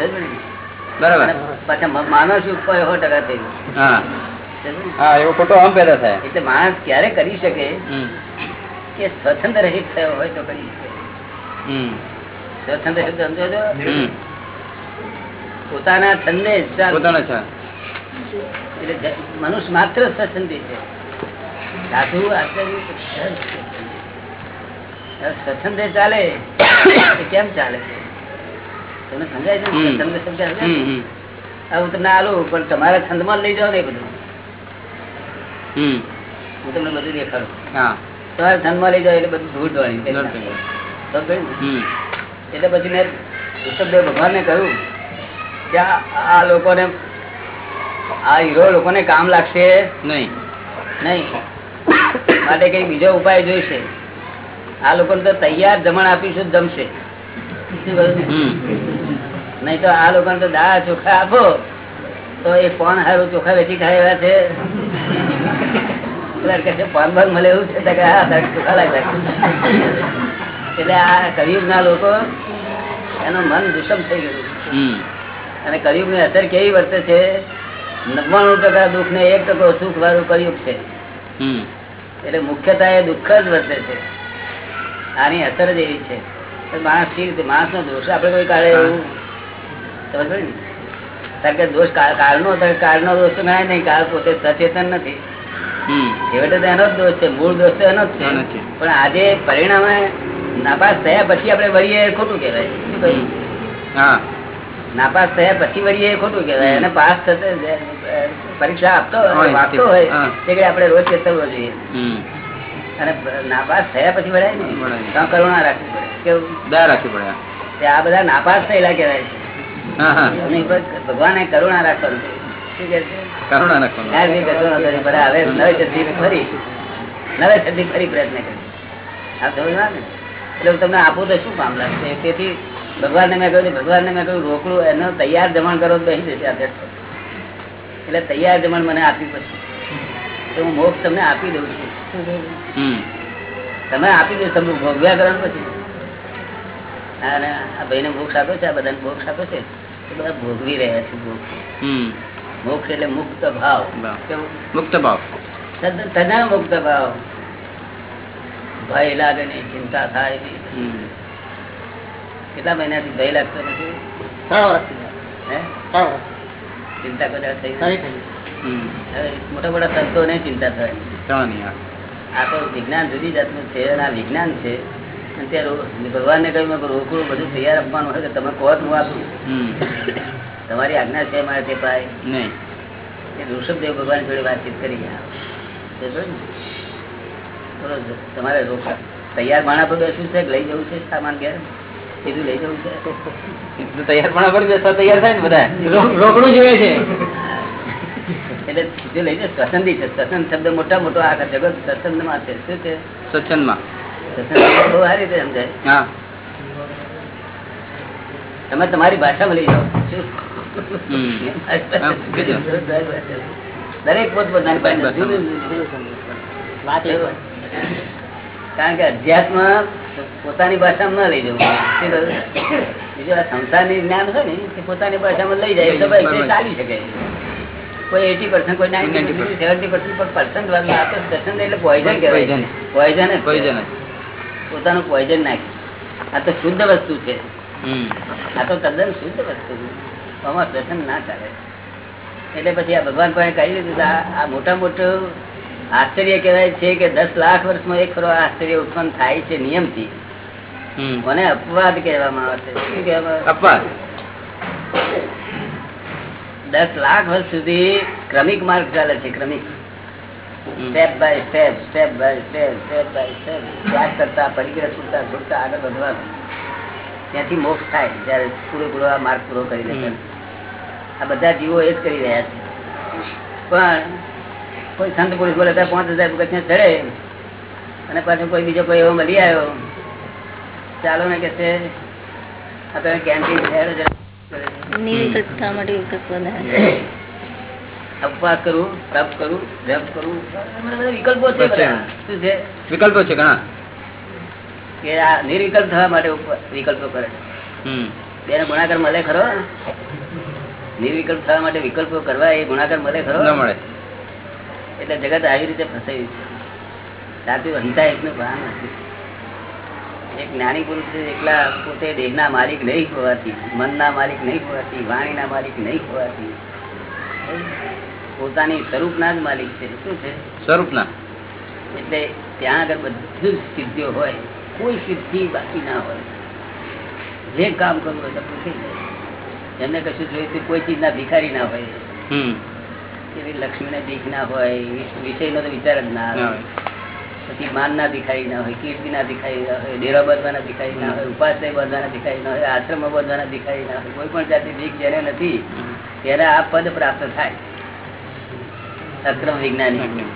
બરાબર.
પાછા મ- માનો સો ટકા થયું.
એવો ખોટો આમ પેદા થાય.
એટલે માણસ ક્યારે કરી શકે કે સ્વતંત્ર રહિત થયો હોય તો કરી શકે. પોતાના છંદે
પોતાના
એટલે મનુષ્ય માત્ર સ્વચ્છંદી છે. સાધુ સ્વતંત્ર ચાલે કેમ ચાલે તમને સમજાય છે સમજાય હું તમને આલું પણ તમારા છંદમાં લઈ જાઓ ને બધું. હું તમને બધું દેખાડું.
હા.
તમારા છંદમાં લઈ જાઓ એટલે બધું ધૂળ ઢોળી એટલે પછી મેં ઋષભદેવ ભગવાનને કહ્યું કે આ લોકોને આ હીરો લોકોને કામ લાગશે?
નહીં.
નહીં. માટે કઈ બીજો ઉપાય જોઈશે? આ લોકોને તો તૈયાર જમણ આપીશું જમશે? નહીં તો આ લોકોને તો દા ચોખા આપો તો એ કોણ હારું ચોખા વેચી ખાય એવા છે. [LAUGHS] પાન બાન મળે એવું છે? ચોખા લાગે એટલે આ કરિયુગ ના લોકો એનું મન દુષમ થઈ ગયું અને કરિયુગની અસર કેવી વર્તે છે? નવ્વાણું ટકા દુઃખ ને એક ટકો સુખ વાળું કરિયુગ છે. એટલે મુખ્યતા એ દુઃખ જ વર્તે છે. આની અસર જ એવી છે. માણસ કેવી રીતે માણસ નો દોષ આપડે કોઈ કાળે એવું સમજ ને? કારણ કે દોષ કાળ નો કાળ નો દોષ ગણાય નહીં. કાળ પોતે સચેતન નથી. છેવટે તો એનો જ દોષ છે. મૂળ દોષ તો એનો જ છે. પણ આજે પરિણામે નાપાસ થયા પછી આપડે વળીએ ખોટું કેવાય
હા.
નાપાસ થયા પછી વળીએ ખોટું કેવાય અને પાસ થતે પરીક્ષા આપતો વાંચતો હોય તે આપડે રોજ ચેતવવો જોઈએ. અને નાપાસ થયા પછી વળાય ને? કરુણા રાખવી પડે? કેવું?
દયા રાખવી પડે
આ બધા નાપાસ થયેલા કેવાય છે. ભગવાને કરુણા રાખવાનું શું
કરુણા રાખવાનું.
હવે નવે છત્રી ફરી નવે ફરી પ્રયત્ન કરી આ સમજવા ને? એટલે હું તમને આપું તો શું કામ લાગશે? તેથી ભગવાનને મેં કહ્યું ભગવાનને મેં કહ્યું રોકડું એનો તૈયાર જમણ કરો તો અહીં જશે. એટલે તૈયાર જમણ મને આપી પછી. તો હું મોક્ષ તમને આપી દઉં છું. તમે આપી દો તમે ભોગવ્યા કરો પછી. અને આ ભાઈને મોક્ષ આપ્યો છે આ બધાને મોક્ષ આપ્યો છે. એ બધા ભોગવી રહ્યા છે મોક્ષ.
હમ.
મોક્ષ એટલે મુક્ત ભાવ.
મુક્ત ભાવ.
તદ્દન મુક્ત ભાવ. ભય લાગે નહીં ચિંતા થાય નહીં. કેટલા મહિનાથી ભય લાગતો નથી? ચિંતા કદાચ થઈ હવે મોટા સંતો ને ચિંતા થાય.
આ.
તો વિજ્ઞાન જુદી જાતનું છે અને આ વિજ્ઞાન છે. અને ત્યાં ભગવાનને કહ્યું રોકડું બધું તૈયાર આપવાનું હોય કે તમે કહો હું આપું. તમારી આજ્ઞા છે મારે તે પાય
નહીં.
ઋષભદેવ ભગવાન જોડે વાતચીત કરી ગયા. તમારે તૈયાર માણા પર બેસવું છે લઈ જવું છે સામાન ઘેર? સીધું લઈ જવું છે?
તૈયાર માણા પર બેસવા તૈયાર થાય ને બધા?
રોકડું જોઈએ છે.
એટલે સીધું લઈ જાય સ્વસંદી છે. સ્વસંદ શબ્દ મોટા મોટો આખા જગત સ્વસંદમાં છે. શું છે?
સત્સંગમાં
સ્વસંદ બહુ સારી રીતે સમજાય.
હા.
તમે તમારી ભાષામાં લઈ જાઓ. દરેક પોત પોતાની ભાષા કારણ કે અધ્યાત્મ પોતાની ભાષામાં ન લઈ જવું. બીજું આ સંસારની જ્ઞાન હોય ને તે પોતાની ભાષામાં લઈ જાય તો ભાઈ ચાલી શકે. કોઈ એટી પર્સન્ટ કોઈ નાઇન્ટી સેવન્ટી પર્સન્ટ પર્સન્ટ વાત આપે દર્શન એટલે પોઈઝન કહેવાય. પોઈઝન
પોઈઝન
પોતાનું પોઈઝન નાખે. આ તો શુદ્ધ વસ્તુ છે. આ તો તદ્દન શુદ્ધ વસ્તુ છે. આમાં દર્શન ના ચાલે. એટલે પછી આ ભગવાન પાસે કહી દીધું આ મોટા મોટું આશ્ચર્ય કહેવાય છે કે દસ લાખ વર્ષમાં એક ફરવા આશ્ચર્ય ઉત્પન્ન થાય છે નિયમથી. મને અપવાદ કહેવામાં આવે છે શું કહેવામાં
અપવાદ.
દસ લાખ વર્ષ સુધી ક્રમિક માર્ગ ચાલે છે ક્રમિક. Step by step step by step step by step ત્યાગ કરતા પરિગ્રહ છૂટતા છૂટતા આગળ વધવાનું. ત્યાંથી મોક્ષ થાય જયારે પૂરેપૂરો આ માર્ગ પૂરો કરી આ બધા જીવો એ જ કરી રહ્યા છે. પણ કોઈ સંત પુરુષ બોલે ત્યાં પાંચ હજાર રૂપિયા ચડે. અને પાછું કોઈ બીજો કોઈ એવો મળી આવ્યો. ચાલો ને કે છે. આપણે કેન્ટીન
નિર્વિકલ્પ થવા માટે
ઉપવાસ કરવું તપ કરવું જપ કરવું વિકલ્પો છે શું છે?
વિકલ્પો છે ઘણા.
કે આ નિર્વિકલ્પ થવા માટે વિકલ્પો કરે.
હમ.
ગુણાકાર મળે ખરો? નિર્વિકલ્પ થવા માટે વિકલ્પો કરવા એ ગુણાકાર મળે ખરો?
ના મળે.
એટલે જગત આવી રીતે ફસાયું છે. સાચું હંતા એકનું ભાન નથી. એક જ્ઞાની પુરુષ એકલા પોતે દેહના માલિક નહીં હોવાથી મનના માલિક નહીં હોવાથી વાણીના માલિક નહીં હોવાથી પોતાની સ્વરૂપના જ માલિક છે. શું છે?
સ્વરૂપના.
એટલે ત્યાં આગળ બધું જ સિદ્ધિઓ હોય કોઈ સિદ્ધિ બાકી ના હોય. જે કામ કરવું હોય તો થઈ જાય એમને કશું જોયું કોઈ ચીજના ભિખારી ના હોય. એવી લક્ષ્મીને ભીખ ના હોય વિષયનો તો વિચાર જ ના આવે. પછી માન ના ભિખારી ના હોય કીર્તિ ના ભિખારી ના હોય ડેરા બાંધવાના ભિખારી ના હોય ઉપાસય બાંધવાના ભિખારી ના હોય આશ્રમ બાંધવાના ભિખારી ના હોય કોઈ પણ જાતિ ભીખ જેને નથી ત્યારે આ પદ પ્રાપ્ત થાય. અક્રમ વિજ્ઞાની.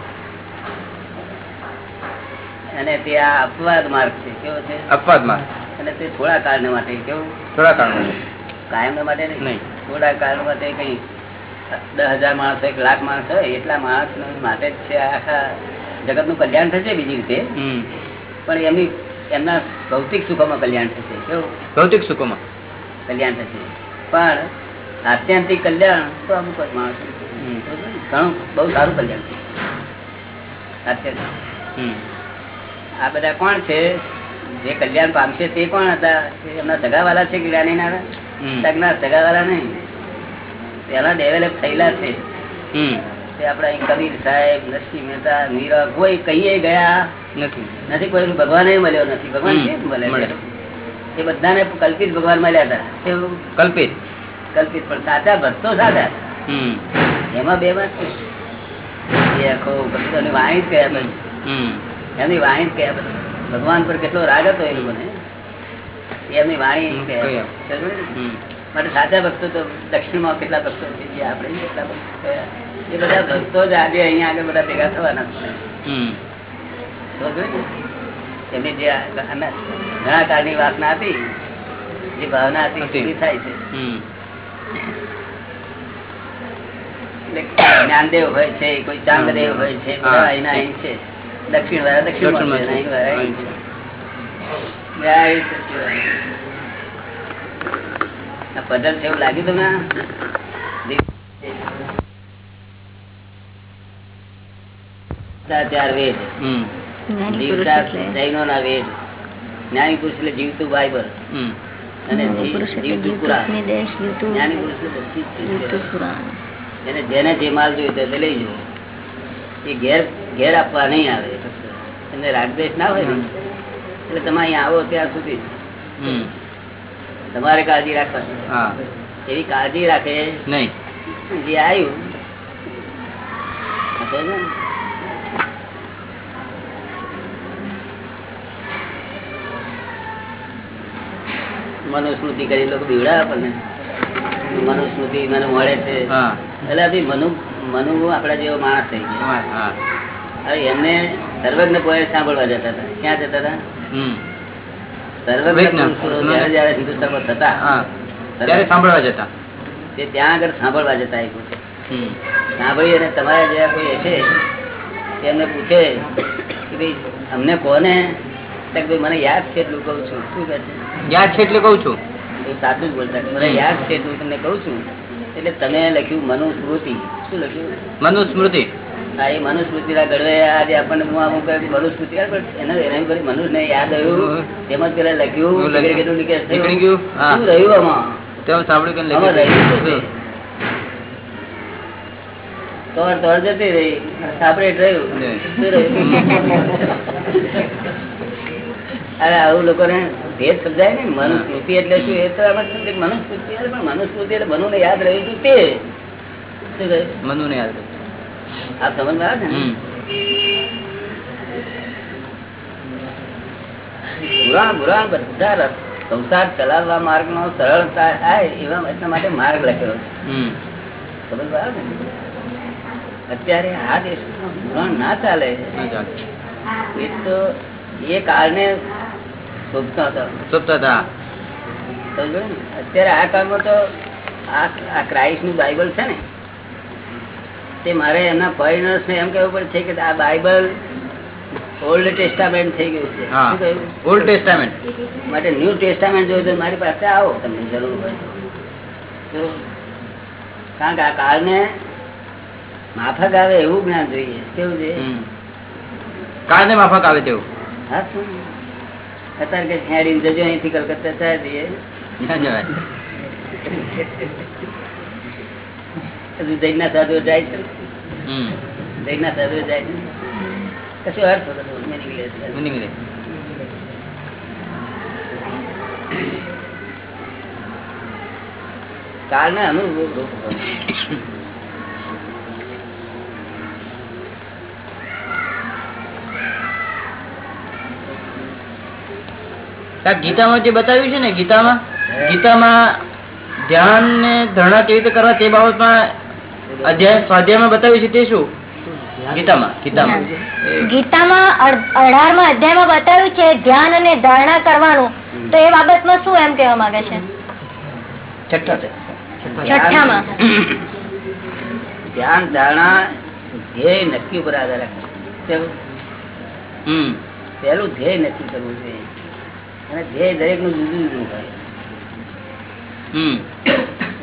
અને તે આ અપવાદ માર્ગ છે કેવો છે?
અપવાદમાં
અને તે થોડા કાળ માટે કેવું?
થોડા કાળમાં
કાયમ માટે નહીં.
નહીં.
થોડા કાળ માટે કઈ દસ હજાર માણસ હોય એક લાખ માણસ હોય એટલા માણસ માટે જ છે આખા જગતનું કલ્યાણ થશે બીજી રીતે. પણ એમની એમના ભૌતિક સુખોમાં કલ્યાણ થશે. કેવું?
ભૌતિક સુખોમાં.
કલ્યાણ થશે. પણ આત્યંતિક કલ્યાણ તો અમુક જ માણસ ઘણું બહુ સારું કલ્યાણ છે
હમ.
આ બધા કોણ છે? જે કલ્યાણ પામશે તે કોણ હતા? એમના સગાવાલા છે જ્ઞાનીના
હમ.
સગના સગાવાલા નહીં. પેલા ડેવલપ થયેલા છે. તે આપડા કબીર સાહેબ નરસિંહ મહેતા મીરા કોઈ કહીએ ગયા
નથી.
નથી કોઈ ભગવાન મળ્યો નથી. ભગવાન કેમ મળે. એ બધાને કલ્પિત ભગવાન મળ્યા હતા.
કલ્પિત.
કલ્પિત પણ સાચા ભક્તો સાચા. એમાં બે ભક્તોની વાણી જ કયા પછી. એમની વાણી જ કયા પછી. ભગવાન પર કેટલો રાગ હતો એ લોકોને. એમની વાણી કયા. માટે સાચા ભક્તો તો દક્ષિણમાં કેટલા ભક્તો છે જે આપણે કેટલા ભક્તો થયા એ બધા ભક્તો જ આજે અહીંયા આગળ બધા ભેગા થવાના છે? એમની જે ઘણા કાળની વાસના હતી જે ભાવના હતી પૂરી થાય છે. જ્ઞાનદેવ હોય છે કોઈ ચાંદદેવ હોય છે એના અહીં છે. દક્ષિણ વાળા દક્ષિણ વાળા છે. છે એવું લાગ્યું તમને? ચાર વેદ. વેદ. જ્ઞાની પુરુષ એટલે જીવતું બાઇબલ. જેને જે માલ જોયું તે લઈ જવું. એ ઘેર ઘેર આપવા નહીં આવે. એને રાગદેશ ના હોય ને? એટલે તમે અહીંયા આવો ત્યાં સુધી.
હમ.
તમારે કાળજી રાખવાની.
હા.
એવી કાળજી રાખે
નહીં.
જે આવ્યું મનુસ્મૃતિ કરી લોકો બીવડાવે આપણને. મનુસ્મૃતિ મને મળે છે. એટલે આપી મનુ મનુ આપડા જેવો માણસ થઈ ગયો. એમને સર્વજ્ઞ પોઈન્ટ સાંભળવા જતા હતા. ક્યાં જતા હતા?
સાંભળવા જતા.
તે ત્યાં આગળ સાંભળવા જતા એક વખત.
હમ.
સાંભળી અને તમારા જેવા કોઈ હશે તેમને પૂછે કે ભાઈ અમને કોને? ભાઈ મને યાદ છે એટલું કહું છું. શું
યાદ છે એટલે કઉ છું.
એ સાચું જ બોલતા મને યાદ છે એટલું તમને કઉ છું. એટલે તમે લખ્યું મનુસ્મૃતિ. શું લખ્યું?
મનુસ્મૃતિ.
એ મનુસ્મૃતિના ગળવે આજે આપણને હું કહ્યું મનુસ્મૃતિ એના એના પર મનુષ્યને યાદ આવ્યું તેમાં પેલા લખ્યું કેટલું નીકળી
ગયું? હા.
શું રહ્યું આમાં?
તેમ સાંભળ્યું કે
આમાં રહ્યું શું છે?
લખ્યું
તોર તોર જતી રહી. સાપરેટ રહ્યું. રહ્યું? અરે આવું લોકોને ભેદ સમજાય ને મનુસ્મૃતિ એટલે શું? એ તો આપણે મનુસ્મૃતિ એટલે પણ મનુસ્મૃતિ એટલે મનુને યાદ રહ્યું હતું તે. શું કહ્યું?
મનુ ને યાદ
સમજ આવે છે. પુરાણ પુરાણ બધા સંસાર ચલાવવા માર્ગ નો સરળતા થાય એવા એટલા માટે માર્ગ લખેલો છે
હમ.
આવે ને? અત્યારે આ દેશમાં પુરાણ ના ચાલે એ તો એ કારણે હતો
સોંપતા હતા?
અત્યારે આ કાળમાં તો આ આ ક્રાઇસ્ટનું બાઇબલ છે ને તે મારે એમના ફોરેનર્સ ને એમ કહેવું પડે છે કે આ બાઇબલ ઓલ્ડ ટેસ્ટામેન્ટ થઈ ગયું છે. શું કહ્યું?
Old testament.
માટે ન્યૂ ટેસ્ટામેન્ટ જોયું તો મારી પાસે આવો તમને જરૂર હોય. કારણ કે આ કાળને માફક આવે એવું જ્ઞાન જોઈએ. કેવું છે?
કાળને માફક આવે તેવું.
હા શું? અત્યારે કે હેડીને જજો અહીંથી કલકત્તા ચાલી દઈએ
ના
સાધુઓ જાય છે
હમ.
જૈનના સાધુઓ જાય છે કશું અર્થ હોતો નીકળે છે.
હું નીકળે
રૂપ
ગીતામાં જે બતાવ્યું છે ને ગીતામાં ગીતામાં ધ્યાન ને ધરણા કેવી રીતે કરવા તે બાબતમાં અધ્યાય સ્વાધ્યાયમાં બતાવ્યું છે તે શું? ગીતામાં ગીતામાં.
ગીતામાં અઢારમા અધ્યાયમાં બતાવ્યું છે ધ્યાન અને ધારણા કરવાનું. તો એ બાબતમાં શું એમ કહેવા માંગે છે? છઠ્ઠામાં.
ધ્યાન ધારણા ધ્યેય નક્કી ઉપર આધાર રાખે. પહેલું ધ્યેય નક્કી કરવું જોઈએ. અને ધ્યેય દરેકનું જુદું જુદું હોય.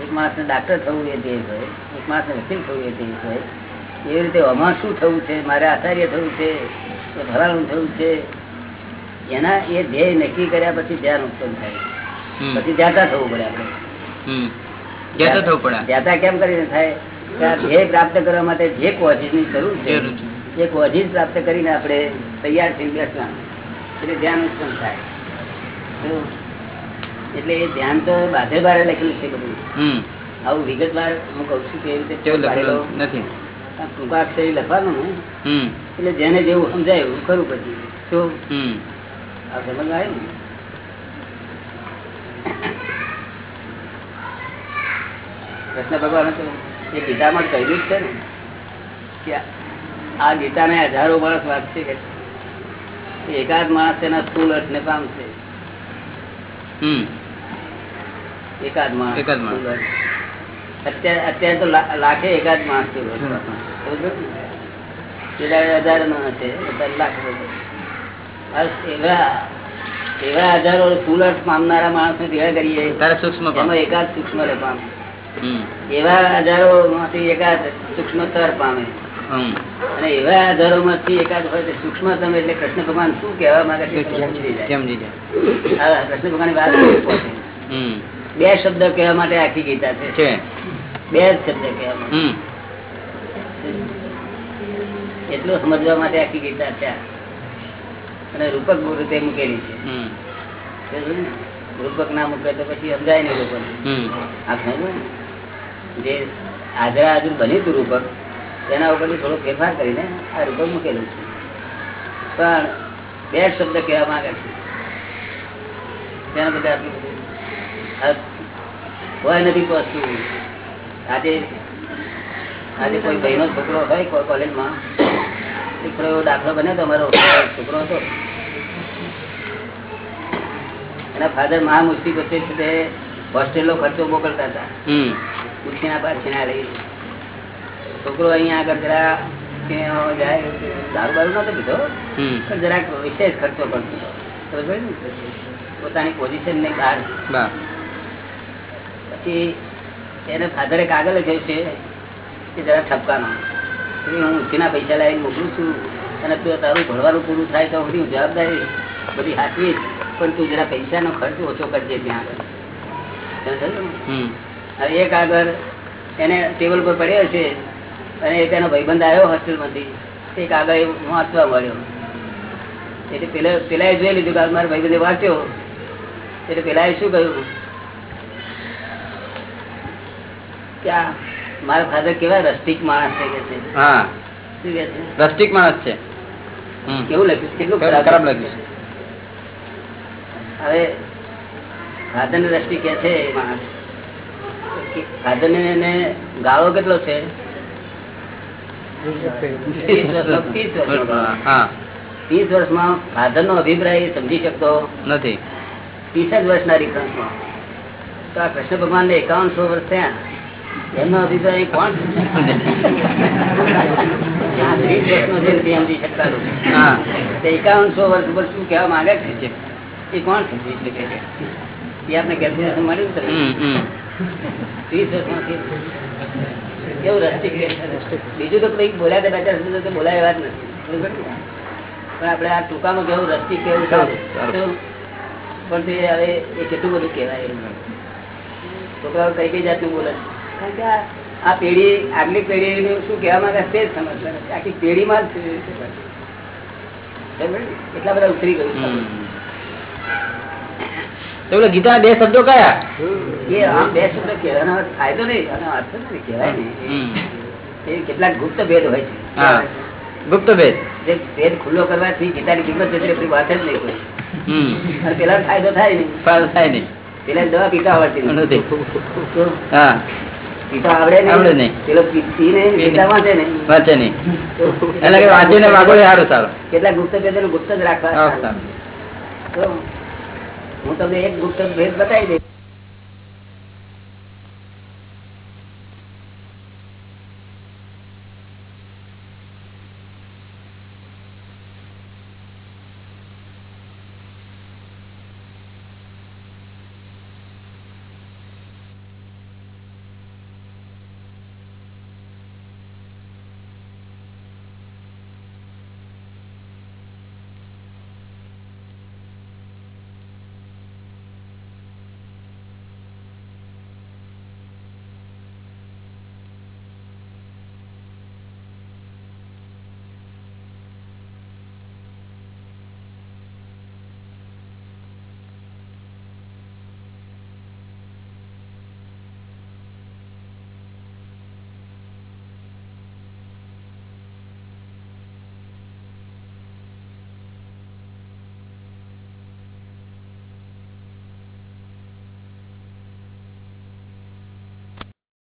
એક માણસ ને ડાક્ટર થવું એ ધ્યેય હોય એક માણસ ને વકીલ થવું એ ધ્યેય હોય એવી રીતે આમાં શું થવું છે મારે આચાર્ય થવું છે ભરાણું થવું છે એના એ ધ્યેય નક્કી કર્યા પછી ધ્યાન ઉત્પન્ન થાય. પછી ધ્યાતા થવું પડે આપણે.
હમ. જતો થવું પડે.
કેમ કરીને થાય? ધ્યેય પ્રાપ્ત કરવા માટે જે કોઝિસની ની
જરૂર છે.
એ કોઝિસ પ્રાપ્ત કરીને આપણે તૈયાર થઈ બેસવાનું. એટલે ધ્યાન ઉત્પન્ન થાય. એટલે એ ધ્યાન તો બાધે બારે લખેલું છે બધું. આવું વિગતવાર હું કઉ છું કે એ રીતે
નથી.
ટૂંકાક્ષરી લખવાનું ને. એટલે જેને જેવું સમજાય એવું ખરું પછી. શું આ સમજ આવે ને. કૃષ્ણ ભગવાન તો એ ગીતામાં કહ્યું જ છે ને કે આ ગીતાને હજારો માણસ વાંચશે કે એકાદ માણસ તેના સ્થુલ અર્થને પામશે.
હમ.
એકાદ માણસ.
એકાદ માણસ.
અત્યારે અત્યારે તો લાખે એકાદ માણસ હજાર નો હશે લાખ એવા એવા હજારો સ્થૂળ પામનારા માણસ ને ભેગા કરીએ.
સૂક્ષ્મ
એમાં એકાદ સૂક્ષ્મ રે પામે. એવા હજારો માંથી એકાદ સૂક્ષ્મતર પામે. અને એવા આધારો માંથી એકાદ હોય તો સૂક્ષ્મતમ એટલે કૃષ્ણ ભગવાન શું કેવા માંગે છે કૃષ્ણ ભગવાન વાત. બે શબ્દ કહેવા માટે આખી ગીતા છે. બે જ શબ્દ કહેવા માટે. એટલું સમજવા માટે આખી ગીતા છે અને રૂપક રીતે મૂકેલી છે? રૂપક ના મૂકે તો પછી સમજાય નહીં. આ જે હાજરા હાજર બન્યું હતું રૂપક તેના ઉપર થોડો ફેરફાર કરીને આ રૂપક મૂકેલું છે. પણ બે જ શબ્દ કહેવા માંગે છે. તેના બધા આટલું હોય નથી પહોંચતું આજે આજે કોઈ ભાઈનો છોકરો હોય કોલેજમાં છોકરો એવો દાખલો બન્યો તો અમારો છોકરો હતો. એના ફાધર મહા મુસ્તી વચ્ચે છે હોસ્ટેલનો ખર્ચો મોકલતા હતા. ઉછીના પાછીના લઈ છોકરો અહીંયા આગળ જરા જાય દારૂ બારૂ નતો પીધો. પણ જરાક વિશેષ ખર્ચો કરતો? પોતાની પોઝિશન ને બહાર. પછી એને ફાધરે કાગળ લખ્યો છે કે જરા ઠપકાનો. હું ઉછીના પૈસા લાવીને મોકલું છું અને તું તારું ભણવાનું પૂરું થાય તો હું જવાબદારી બધી હાથવી પણ તું જરા પૈસાનો ખર્ચ ઓછો કરજે ત્યાં આગળ. હવે એક આગળ એને ટેબલ પર પડ્યો છે અને એક એનો ભાઈબંધ આવ્યો હોસ્ટેલમાંથી. એક આગળ એ વાંચવા મળ્યો. એટલે પેલા પેલા જોઈ લીધું કે આ મારા ભાઈબંધે વાંચ્યો. એટલે પેલા શું કહ્યું કે આ મારા ફાધર કેવા રસ્ટિક માણસ છે કે છે.
હા. રસ્ટિક માણસ છે.
કેવું લખ્યું કેટલું
ખરાબ
ખરાબ હવે ફાધર ને રસ્ટિક કે છે માણસ. ફાધર ને એને ગાળો કેટલો છે? ત્રીસ વર્ષમાં ફાધર નો અભિપ્રાય સમજી શકતો
નથી.
ત્રીસ જ વર્ષના ડિફરન્સમાં તો આ કૃષ્ણ ભગવાન ને એકાવનસો વર્ષ થયા. એમનો અભિપ્રાય કોણ એકાવનસો વર્ષ ઉપર શું કહેવા માંગે છે એ કોણ સમજી શકે છે? એ આપણે કેલ્ક્યુલેશન મળ્યું. ત્રીસ વર્ષમાંથી કેવું રસ્ટિક બીજું તો કઈ બોલ્યા ચાર શબ્દો તો બોલાય વાત જ નથી. પણ આપણે આ ટૂંકામાં કેવું રસ્ટિક કેવું
સારું.
પણ તે હવે એ કેટલું બધું કહેવાય છોકરાઓ કઈ કઈ જાતનું બોલે છે? આ- પેઢી આગલી પેઢી શું કહેવા માંગે છે તે જ સમજતા નથી. આખી પેઢીમાં જ? એટલા બધા ઉતરી ગયું
ગીતા બે શબ્દો કયા?
એ આમ બે શબ્દ કહેવાનો ફાયદો નહીં અને અર્થ નથી કહેવાય ને એ કેટલાક ગુપ્ત ભેદ હોય છે.
ગુપ્ત ભેદ.
જે ભેદ ખુલ્લો કરવાથી ગીતાની કિંમત જેટલી વાત જ નહીં હોય.
હમ.
અને પેલા ફાયદો થાય નહીં.
ફાયદો થાય નહીં.
પેલા દવા પીતા આવડતી નહીં.
નથી.
હું તમને એક ગુપ્ત ભેદ બતાવી દઈશ.